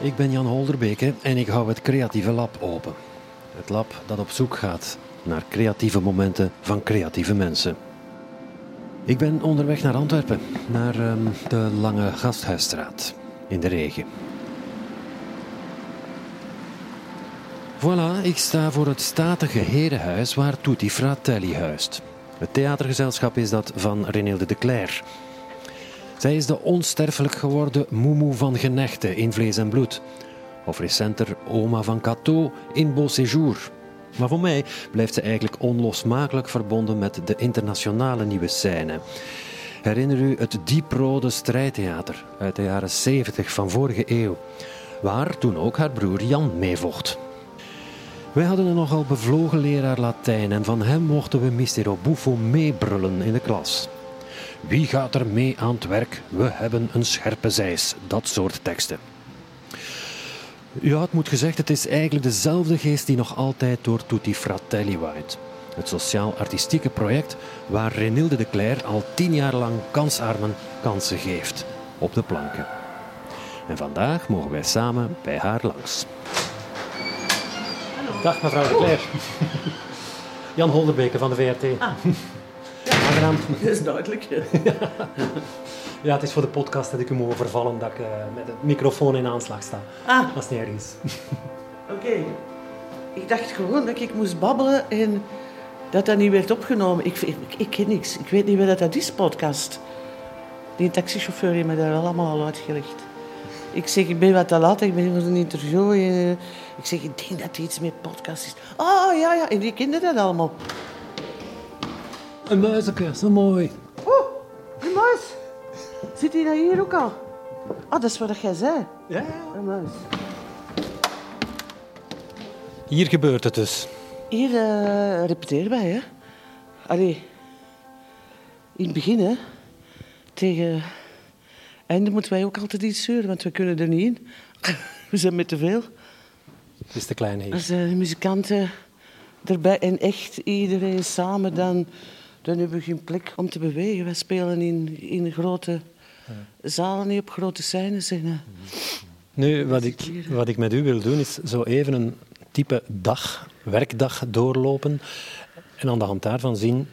Ik ben Jan Holderbeke en ik hou het Creatieve Lab open. Het lab dat op zoek gaat naar creatieve momenten van creatieve mensen. Ik ben onderweg naar Antwerpen, naar ehm, de Lange Gasthuisstraat, in de regen. Voilà, ik sta voor het statige herenhuis waar Tutti Fratelli huist. Het theatergezelschap is dat van Renilde de Cler. Zij is de onsterfelijk geworden Moemoe van Genechte in Vlees en Bloed. Of recenter oma van Cateau in Beau Séjour. Maar voor mij blijft ze eigenlijk onlosmakelijk verbonden met de internationale nieuwe scène. Herinner u het dieprode strijdtheater uit de jaren 70 van vorige eeuw, waar toen ook haar broer Jan meevocht. Wij hadden een nogal bevlogen leraar Latijn en van hem mochten we Mistero Buffo meebrullen in de klas. Wie gaat er mee aan het werk? We hebben een scherpe zeis. Dat soort teksten. Ja, het moet gezegd, het is eigenlijk dezelfde geest die nog altijd door Tutti Fratelli waait. Het sociaal-artistieke project waar Renilde de Cler al tien jaar lang kansarmen kansen geeft. Op de planken. En vandaag mogen wij samen bij haar langs. Dag mevrouw de Cler. Jan Holderbeke van de VRT. Ah. Aangenaam. Dat is duidelijk. Ja, het is voor de podcast dat ik u moet overvallen dat ik eh, met de microfoon in aanslag sta. Ah, Dat is niet ergens. oké. Ik dacht gewoon dat ik moest babbelen en dat dat niet werd opgenomen. Ik, ik, ik ken niks. Ik weet niet wat dat is, podcast. Die taxichauffeur heeft me daar wel allemaal al uitgelegd. Ik zeg, ik ben wat te laat, ik ben voor een interview. Ik zeg, ik denk dat het iets met podcast is. Oh, ja, ja. En die kenden dat allemaal. Een muizenke, zo mooi. Oh, een muis. Zit hij nou hier ook al? Ah, dat is wat jij zei. Ja. Een muis. Hier gebeurt het dus. Hier eh repeteren wij, hè. Allee, in het begin, hè. Tegen einde moeten wij ook altijd iets zeuren, want we kunnen er niet in. We zijn met te veel. Het is te klein hier. Als de muzikanten erbij en echt iedereen samen, dan, dan hebben we geen plek om te bewegen. Wij spelen in, in grote zalen, niet op grote scènes. En, eh, Nu, wat ik, wat ik met u wil doen, is zo even een type dag, werkdag doorlopen. En aan de hand daarvan zien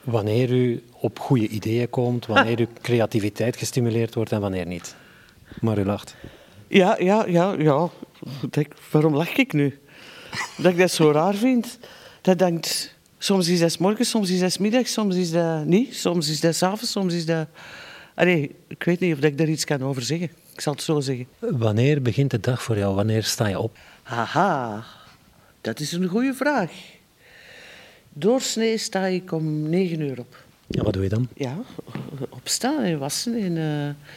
wanneer u op goede ideeën komt, wanneer uw creativiteit gestimuleerd wordt en wanneer niet. Maar u lacht. Ja, ja, ja, ja. Denk, waarom lach ik nu? Dat ik dat zo raar vind. Dat denkt, soms is dat 's morgens, soms is dat 's middags, soms is dat niet, soms is dat 's avonds, soms is dat... Allee, ik weet niet of ik daar iets kan over zeggen. Ik zal het zo zeggen. Wanneer begint de dag voor jou? Wanneer sta je op? Haha, dat is een goede vraag. Doorsnee sta ik om negen uur op. Ja, wat doe je dan? Ja, opstaan en wassen. En, eh,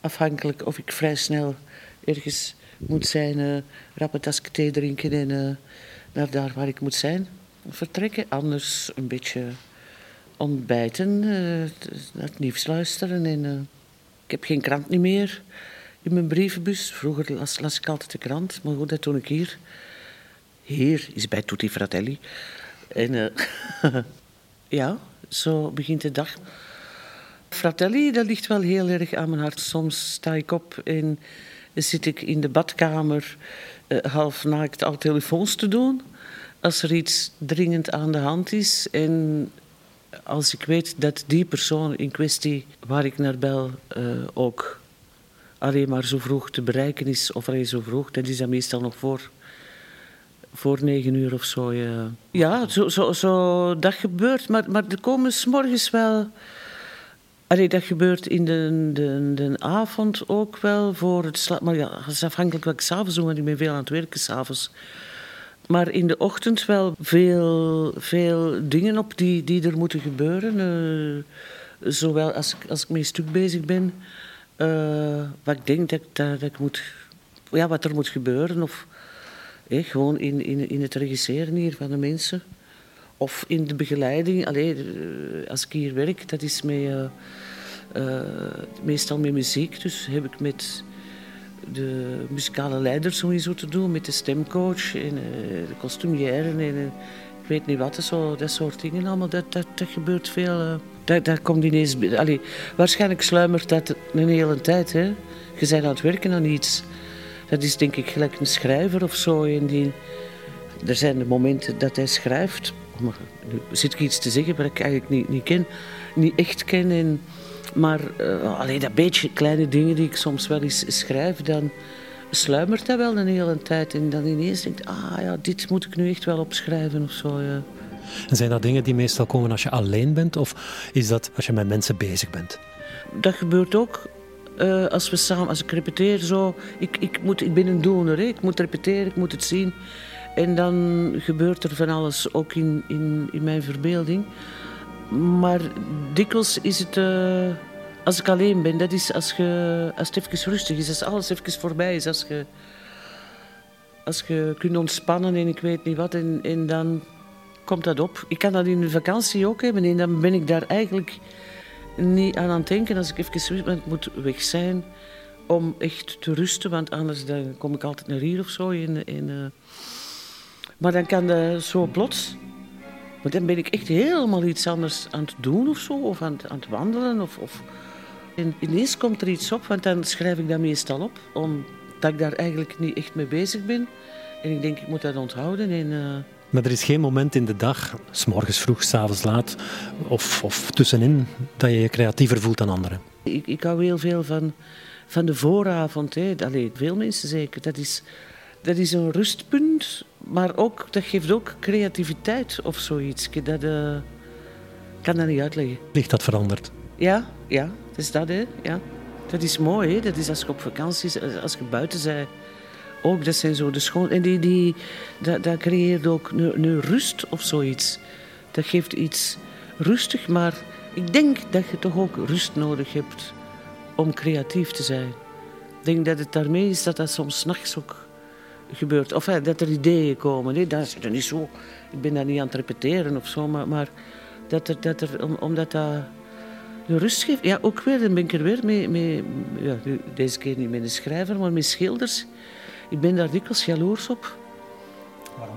afhankelijk of ik vrij snel ergens moet zijn, eh rap een thee drinken en eh, naar daar waar ik moet zijn vertrekken. Anders een beetje ontbijten, eh, het nieuws luisteren. En, eh, ik heb geen krant niet meer in mijn brievenbus. Vroeger las, las ik altijd de krant, maar goed, dat doe ik hier. Hier is bij Tutti Fratelli. En eh, ja, zo begint de dag. Fratelli, dat ligt wel heel erg aan mijn hart. Soms sta ik op en zit ik in de badkamer half naakt al telefoons te doen. Als er iets dringend aan de hand is en als ik weet dat die persoon in kwestie waar ik naar bel eh, ook alleen maar zo vroeg te bereiken is, of alleen zo vroeg, dat is dan meestal nog voor, voor negen uur of zo. Ja, ja zo, zo, zo, dat gebeurt, maar, maar er komen s'morgens wel. Allee, dat gebeurt in de, de, de avond ook wel voor het slapen. Maar ja, dat is afhankelijk wat ik s'avonds doe, want ik ben veel aan het werken s'avonds. Maar in de ochtend wel veel, veel dingen op die, die er moeten gebeuren. eh, zowel als ik, als ik met stuk bezig ben, eh, wat ik denk dat, dat, dat ik moet, ja, wat er moet gebeuren. Of eh, gewoon in, in, in het regisseren hier van de mensen. Of in de begeleiding. Allee, eh, als ik hier werk, dat is meestal met muziek. Dus heb ik met de muzikale leider sowieso te doen, met de stemcoach en eh, de costumière en eh, ik weet niet wat, zo, dat soort dingen allemaal. Dat, dat, dat gebeurt veel. eh. dat, dat komt ineens. Allee, waarschijnlijk sluimert dat een hele tijd. Hè. Je bent aan het werken aan iets. Dat is denk ik gelijk een schrijver of zo. En die, er zijn de momenten dat hij schrijft. Maar nu zit ik iets te zeggen wat ik eigenlijk niet, niet ken, niet echt ken. En, maar uh, alleen dat beetje kleine dingen die ik soms wel eens schrijf, dan sluimert dat wel een hele tijd. En dan ineens denkt, ah ja, dit moet ik nu echt wel opschrijven of zo. Ja. En zijn dat dingen die meestal komen als je alleen bent of is dat als je met mensen bezig bent? Dat gebeurt ook uh, als we samen, als ik repeteer zo. Ik, ik, moet, ik ben een doener, hè. ik moet repeteren, ik moet het zien. En dan gebeurt er van alles ook in, in, in mijn verbeelding. Maar dikwijls is het. Uh, als ik alleen ben, dat is als, je, als het even rustig is, als alles even voorbij is, als je, als je kunt ontspannen en ik weet niet wat, en, en dan komt dat op. Ik kan dat in de vakantie ook hebben en dan ben ik daar eigenlijk niet aan aan het denken als ik even moet weg zijn om echt te rusten, want anders dan kom ik altijd naar hier of zo. Uh... Maar dan kan dat zo plots. Maar dan ben ik echt helemaal iets anders aan het doen of zo, of aan, aan het wandelen. Of, of... En ineens komt er iets op, want dan schrijf ik dat meestal op, omdat ik daar eigenlijk niet echt mee bezig ben. En ik denk, ik moet dat onthouden. En, uh... Maar er is geen moment in de dag, s morgens vroeg, s avonds laat of, of tussenin, dat je je creatiever voelt dan anderen. Ik, ik hou heel veel van, van de vooravond. Hè. Allee, veel mensen zeker. Dat is, dat is een rustpunt, maar ook, dat geeft ook creativiteit of zoiets. Dat uh, kan dat niet uitleggen. Ligt dat veranderd? Ja, ja, dat is dat. Hè. Ja. Dat is mooi. Hè. Dat is als je op vakantie als je buiten bent ook, dat zijn zo de schoon... En die, die, dat, dat creëert ook een, een rust of zoiets. Dat geeft iets rustig, maar ik denk dat je toch ook rust nodig hebt om creatief te zijn. Ik denk dat het daarmee is dat dat soms nachts ook gebeurt. Of dat er ideeën komen. Nee, dat is er niet zo. Ik ben daar niet aan het repeteren of zo, maar, maar dat er, dat er, om, omdat dat de rust geeft. Ja, ook weer, dan ben ik er weer mee, mee ja, deze keer niet met een schrijver, maar met schilders. Ik ben daar dikwijls jaloers op.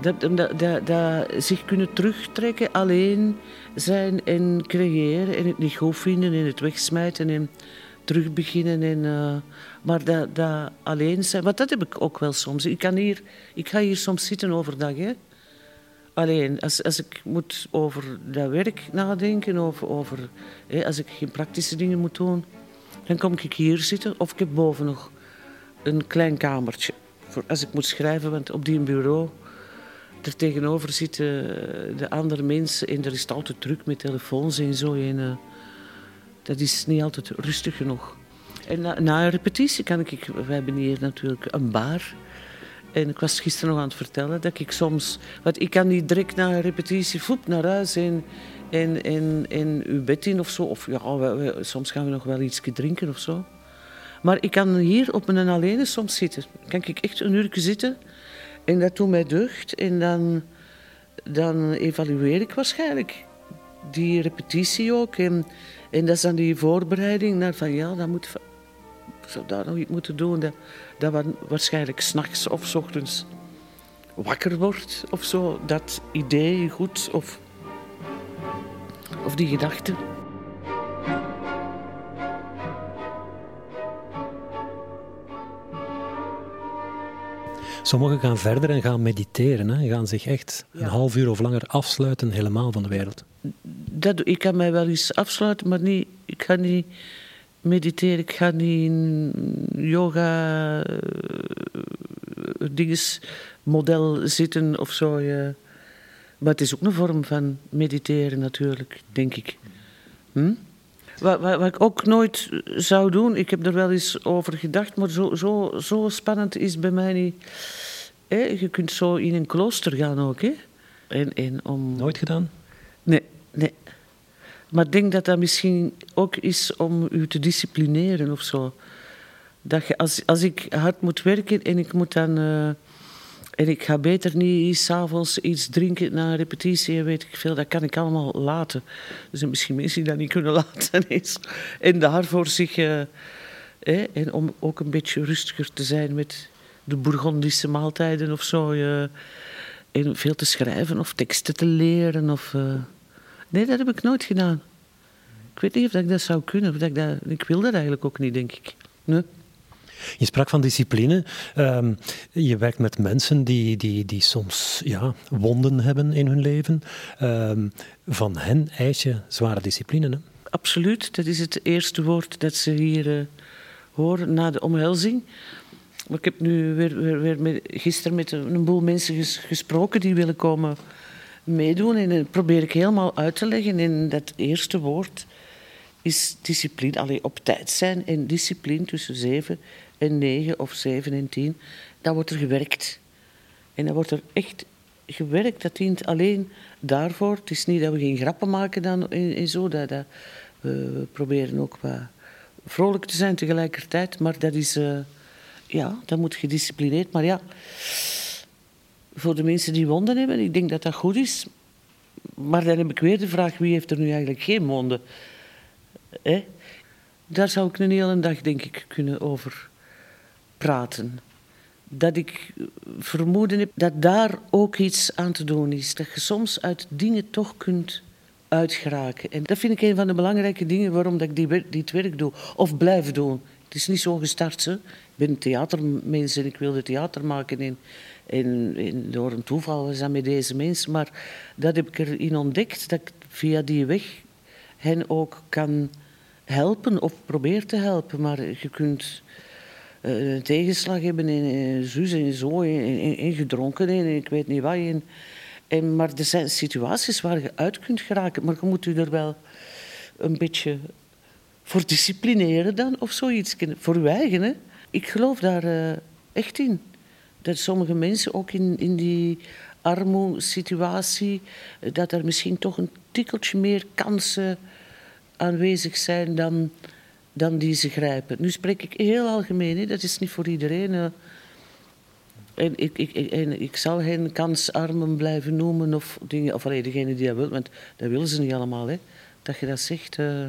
Dat, dat, dat, dat, zich kunnen terugtrekken, alleen zijn en creëren en het niet goed vinden en het wegsmijten en terugbeginnen. En, uh, maar dat, dat alleen zijn, want dat heb ik ook wel soms. Ik, kan hier, ik ga hier soms zitten overdag. Hè. Alleen, als, als ik moet over dat werk nadenken, over, over, hè, als ik geen praktische dingen moet doen, dan kom ik hier zitten of ik heb boven nog een klein kamertje voor als ik moet schrijven, want op die bureau er tegenover zitten de andere mensen en er is altijd druk met telefoons en zo. En, uh, dat is niet altijd rustig genoeg. En na, na, een repetitie kan ik, we hebben hier natuurlijk een bar. En ik was gisteren nog aan het vertellen dat ik soms, want ik kan niet direct na een repetitie voep naar huis en, en, en, en uw bed in of zo. Of ja, we, soms gaan we nog wel iets drinken of zo. Maar ik kan hier op mijn alleen soms zitten. Kan ik echt een uur zitten en dat doet mij deugd. En dan, dan evalueer ik waarschijnlijk die repetitie ook. En dat is dan die voorbereiding naar van ja, dat moet, zou daar nog iets moeten doen. Dat, dat we waarschijnlijk s'nachts of s ochtends wakker wordt of zo. Dat idee goed of, of die gedachte. Sommigen gaan verder en gaan mediteren. Hè? Gaan zich echt een half uur of langer afsluiten helemaal van de wereld. Dat, ik kan mij wel eens afsluiten, maar niet, ik ga niet mediteren. Ik ga niet in yoga uh, dinges, model zitten of zo. Maar het is ook een vorm van mediteren natuurlijk, denk ik. Hm? Wat, wat, wat, ik ook nooit zou doen, ik heb er wel eens over gedacht, maar zo, zo, zo spannend is bij mij niet. Je kunt zo in een klooster gaan ook. Hè? En, en om... Nooit gedaan? Nee. Maar ik denk dat dat misschien ook is om u te disciplineren of zo. Dat je, als, als ik hard moet werken en ik moet dan... Uh, en ik ga beter niet s'avonds iets drinken na een repetitie weet ik veel. Dat kan ik allemaal laten. Er zijn misschien mensen die dat niet kunnen laten. En daarvoor zich... Uh, en om ook een beetje rustiger te zijn met de Bourgondische maaltijden of zo. Uh, en veel te schrijven of teksten te leren. Of. Nee, dat heb ik nooit gedaan. Ik weet niet of ik dat zou kunnen. Of dat ik, dat... ik wil dat eigenlijk ook niet, denk ik. Nee. Je sprak van discipline. Ehm, je werkt met mensen die, die, die soms ja, wonden hebben in hun leven. Ehm, van hen eis je zware discipline. Hè? Absoluut, dat is het eerste woord dat ze hier uh, horen na de omhelzing. Maar ik heb nu weer, weer, weer met, gisteren met een, een boel mensen gesproken die willen komen meedoen. En dat probeer ik helemaal uit te leggen. En dat eerste woord is discipline. Alleen op tijd zijn en discipline tussen zeven en negen of zeven en tien. Dan wordt er gewerkt. En dan wordt er echt gewerkt. Dat dient alleen daarvoor. Het is niet dat we geen grappen maken dan en, zo. Dat, dat, we proberen ook wat vrolijk te zijn tegelijkertijd. Maar dat is... Uh, ja, dat moet gedisciplineerd. Maar ja, voor de mensen die wonden hebben, ik denk dat dat goed is. Maar dan heb ik weer de vraag, wie heeft er nu eigenlijk geen wonden? Hè? Daar zou ik een hele dag, denk ik, kunnen over praten. Dat ik vermoeden heb dat daar ook iets aan te doen is. Dat je soms uit dingen toch kunt uitgeraken. En dat vind ik een van de belangrijke dingen waarom dat ik dit werk doe. Of blijf doen. Het is niet zo gestart. Hè. Ik ben theatermens en ik wilde theater maken. En, en, door een toeval was dat met deze mensen. Maar dat heb ik erin ontdekt, dat ik via die weg hen ook kan helpen of probeer te helpen. Maar je kunt uh, een tegenslag hebben in en zo, en, gedronken en ik weet niet wat. En, en, maar er zijn situaties waar je uit kunt geraken, maar je moet je er wel een beetje voor disciplineren dan of zoiets. Voor je eigen, hè. Ik geloof daar uh, echt in. Dat sommige mensen ook in, in die armoesituatie, dat er misschien toch een tikkeltje meer kansen aanwezig zijn dan, dan die ze grijpen. Nu spreek ik heel algemeen, hè. dat is niet voor iedereen. Uh, en ik, ik, en ik zal hen kansarmen blijven noemen of dingen, of alleen degene die dat wil, want dat willen ze niet allemaal. Hè dat je dat zegt. Uh...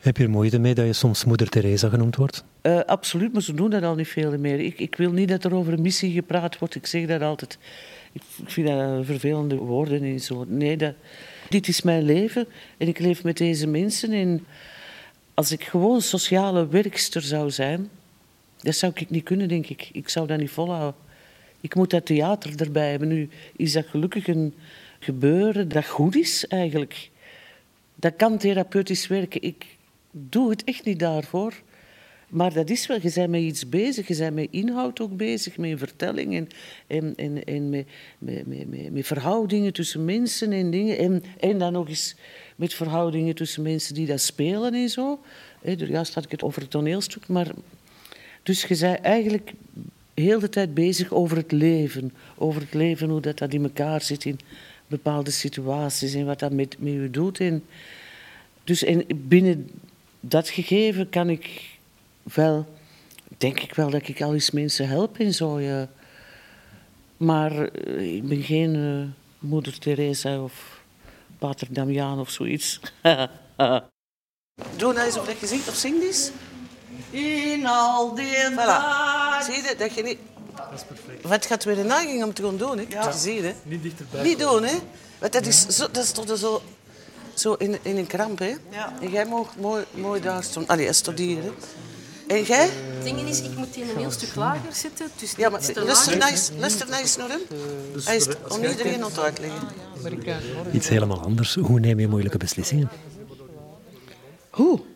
Heb je er moeite mee dat je soms moeder Teresa genoemd wordt? Uh, absoluut, maar ze doen dat al niet veel meer. Ik, ik wil niet dat er over een missie gepraat wordt. Ik zeg dat altijd. Ik, ik vind dat vervelende woorden en zo. Nee, dat, dit is mijn leven en ik leef met deze mensen. En als ik gewoon sociale werkster zou zijn, dat zou ik niet kunnen, denk ik. Ik zou dat niet volhouden. Ik moet dat theater erbij hebben. Nu is dat gelukkig een gebeuren dat goed is, eigenlijk. Dat kan therapeutisch werken. Ik doe het echt niet daarvoor. Maar dat is wel, je bent met iets bezig, je bent met inhoud ook bezig, met vertelling en, en, en, en met, met, met, met, verhoudingen tussen mensen en dingen. En, en dan nog eens met verhoudingen tussen mensen die dat spelen en zo. Juist had ik het over het toneelstuk, maar... Dus je bent eigenlijk heel de tijd bezig over het leven. Over het leven, hoe dat, dat in elkaar zit in bepaalde situaties en wat dat met, met je doet. En dus en binnen dat gegeven kan ik wel, denk ik wel dat ik al eens mensen help en zo. Ja. Maar eh, ik ben geen uh, moeder Teresa of pater Damian of zoiets. Doe nou eens of dat je zingt of zing eens. In al die voilà. Zie je dat je niet... Dat is perfect. Wat gaat weer een naging om te gaan doen, hè? Ja. Zie je, Niet dichterbij. Niet doen, hè? Want dat is, zo, dat is toch zo zo in, in een kramp, hè? Ja. En jij mag mooi, mooi daar staan. Allee, studeren. En jij? Het ding is, ik moet in een heel stuk lager zitten. Dus ja, maar luister nou, eens, luister eens naar hem. Dus Hij is om iedereen aan het uitleggen. Iets helemaal anders. Hoe neem je moeilijke beslissingen? Hoe? Dat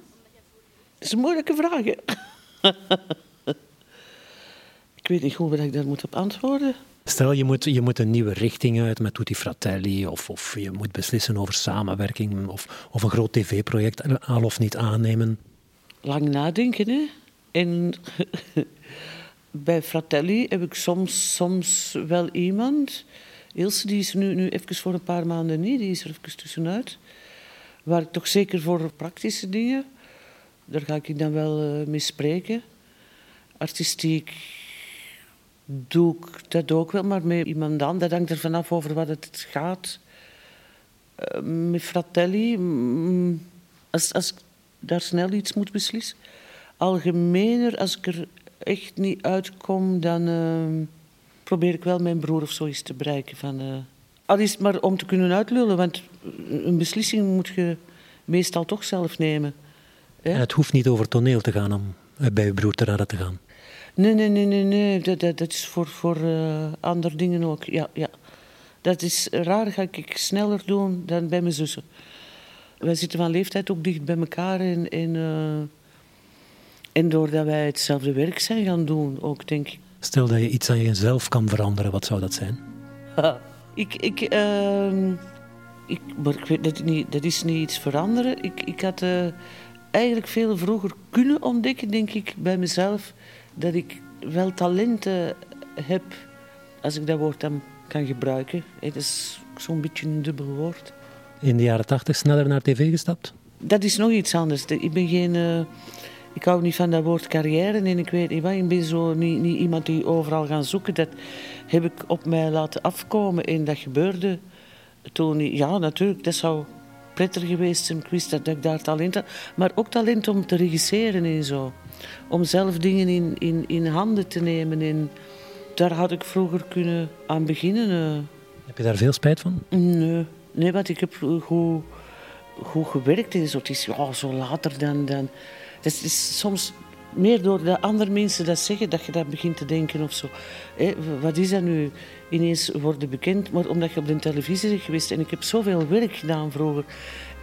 is een moeilijke vraag, ik weet niet hoe ik daar moet op antwoorden. Stel, je moet, je moet een nieuwe richting uit met Tutti Fratelli, of, of je moet beslissen over samenwerking, of, of een groot tv-project al of niet aannemen. Lang nadenken, hè. En bij Fratelli heb ik soms, soms wel iemand. Ilse, die is nu, nu even voor een paar maanden niet, die is er even tussenuit. Waar ik toch zeker voor praktische dingen, daar ga ik dan wel uh, mee spreken. Artistiek doe ik dat ook wel, maar met iemand dan. Dat hangt er vanaf over wat het gaat. Uh, met Fratelli, mm, als, als ik daar snel iets moet beslissen. Algemener, als ik er echt niet uitkom, dan uh, probeer ik wel mijn broer of zo eens te bereiken. Van, uh, al is maar om te kunnen uitlullen, want een beslissing moet je meestal toch zelf nemen. Hè? En het hoeft niet over toneel te gaan om bij je broer te raden te gaan. Nee, nee, nee, nee, nee. Dat, dat, dat is voor, voor uh, andere dingen ook. Ja, ja. Dat is raar, ga ik sneller doen dan bij mijn zussen. Wij zitten van leeftijd ook dicht bij elkaar. En, en, uh, en doordat wij hetzelfde werk zijn gaan doen, ook denk ik. Stel dat je iets aan jezelf kan veranderen, wat zou dat zijn? ik, ik, uh, ik, maar ik weet dat, niet, dat is niet iets veranderen. Ik, ik had uh, eigenlijk veel vroeger kunnen ontdekken, denk ik, bij mezelf, dat ik wel talenten heb, als ik dat woord dan kan gebruiken. Het is zo'n beetje een dubbel woord. In de jaren tachtig sneller naar tv gestapt? Dat is nog iets anders. Ik ben geen... Uh, ik hou niet van dat woord carrière en ik weet niet wat. Ik ben zo niet, niet iemand die overal gaat zoeken. Dat heb ik op mij laten afkomen en dat gebeurde toen... Ja, natuurlijk, dat zou prettig geweest zijn. Ik wist dat ik daar talent had. Maar ook talent om te regisseren en zo. Om zelf dingen in, in, in handen te nemen en daar had ik vroeger kunnen aan beginnen. Eh. Heb je daar veel spijt van? Nee, nee want ik heb goed, goed gewerkt en zo. Het is ja, zo later dan... dan. Het is soms meer door de andere mensen dat zeggen, dat je dat begint te denken of zo. wat is dat nu? Ineens worden bekend, maar omdat je op de televisie bent geweest. En ik heb zoveel werk gedaan vroeger.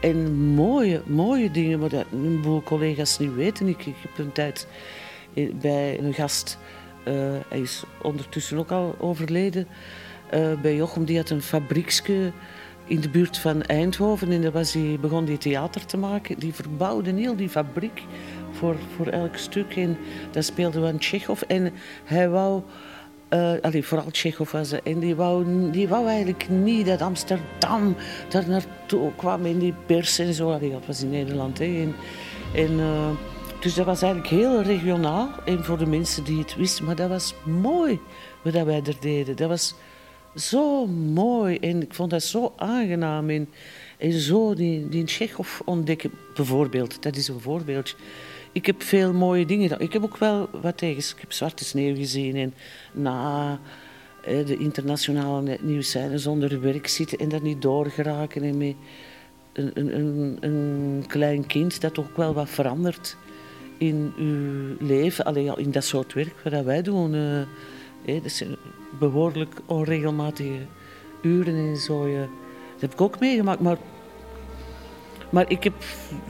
En mooie, mooie dingen, maar dat een boel collega's niet weten. Ik, ik heb een tijd eh, bij een gast uh, hij is ondertussen ook al overleden. Uh, bij Jochem, die had een fabrieksje in de buurt van Eindhoven. En daar begon hij theater te maken. Die verbouwde heel die fabriek voor, voor elk stuk. En dat speelde we aan. En hij wou... Allee, vooral Tsjechov was hij. En die wou, die wou eigenlijk niet dat Amsterdam daar naartoe kwam in die pers en zo. Dat was in Nederland. Hè. En, en uh, dus dat was eigenlijk heel regionaal. En voor de mensen die het wisten. Maar dat was mooi wat wij er deden. Dat was zo mooi. En ik vond dat zo aangenaam. En, en zo die, die Chekhov ontdekken, bijvoorbeeld. Dat is een voorbeeldje. Ik heb veel mooie dingen. Ik heb ook wel wat tegen. Ik heb Zwarte Sneeuw gezien. En na de internationale nieuwszijde zonder werk zitten en daar niet doorgeraken. En met een, een, een, klein kind dat ook wel wat verandert in uw leven, alleen in dat soort werk wat wij doen. Uh, dat zijn behoorlijk onregelmatige uren en zo. dat heb ik ook meegemaakt, maar, maar ik heb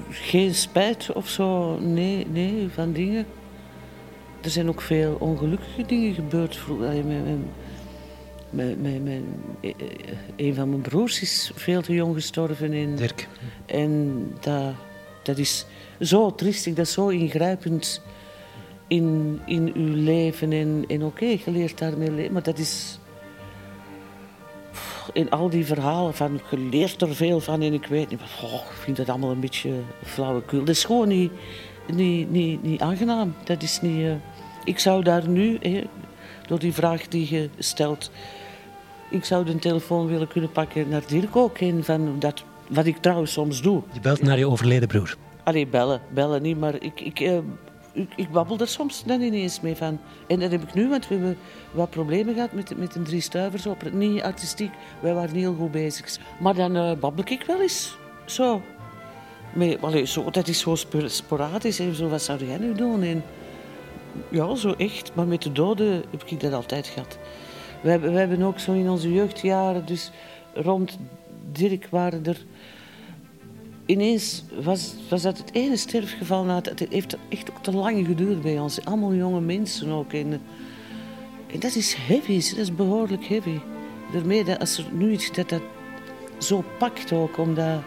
geen spijt of zo, nee, nee, van dingen. Er zijn ook veel ongelukkige dingen gebeurd vroeger. Eh, een van mijn broers is veel te jong gestorven. In, Dirk. En dat, dat is zo triestig, dat is zo ingrijpend in, in uw leven. En, en oké, okay, je leert daarmee leven, maar dat is... In al die verhalen van, je leert er veel van en ik weet niet, oh, ik vind dat allemaal een beetje flauwekul. Dat is gewoon niet, niet, niet, niet aangenaam. Dat is niet... Uh, ik zou daar nu, door die vraag die je stelt, ik zou de telefoon willen kunnen pakken naar Dirk ook. En van dat, wat ik trouwens soms doe. Je belt naar je overleden broer. Allee, bellen, bellen niet, maar ik, ik, uh, ik, ik, babbel er soms dan ineens mee van. En dat heb ik nu, want we hebben wat problemen gehad met, met een drie stuivers op. Niet artistiek, wij waren heel goed bezig. Maar dan uh, babbel ik wel eens, zo. Maar, allee, zo dat is zo sporadisch, en zo, wat zou jij nu doen? En, ja, zo echt. Maar met de doden heb ik dat altijd gehad. We hebben, we hebben ook zo in onze jeugdjaren, dus rond Dirk waren er ineens was, was dat het ene sterfgeval na het, heeft echt ook te lang geduurd bij ons. Allemaal jonge mensen ook. En, en dat is heavy, dat is behoorlijk heavy. Daarmee als er nu iets dat dat zo pakt ook, omdat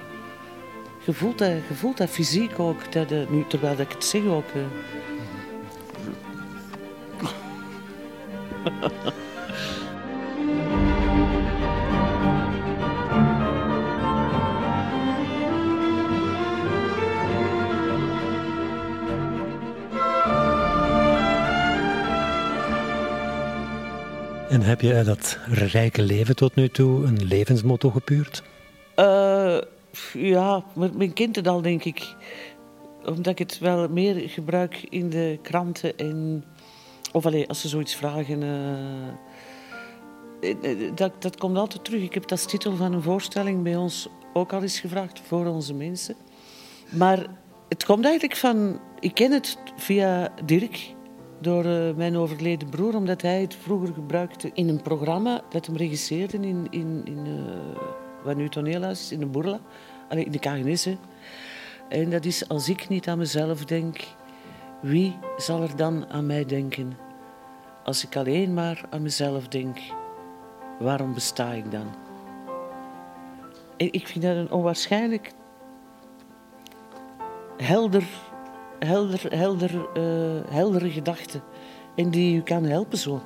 je voelt dat, je dat fysiek ook, dat, nu, terwijl ik het zeg ook. En heb je uit dat rijke leven tot nu toe een levensmotto gepuurd? Uh, ja, met mijn kinderen al denk ik. Omdat ik het wel meer gebruik in de kranten. En, of alleen als ze zoiets vragen. Uh, dat, dat komt altijd terug. Ik heb dat als titel van een voorstelling bij ons ook al eens gevraagd voor onze mensen. Maar het komt eigenlijk van... Ik ken het via Dirk. Door eh, mijn overleden broer, omdat hij het vroeger gebruikte in een programma dat hem regisseerde in, in, in uh, wat nu toneelhuis is, in de Boerla, Allee, in de. Hè. En dat is als ik niet aan mezelf denk, wie zal er dan aan mij denken? Als ik alleen maar aan mezelf denk, waarom besta ik dan? En ik vind dat een onwaarschijnlijk helder, helder, helder, uh, heldere gedachte. En die u kan helpen zo.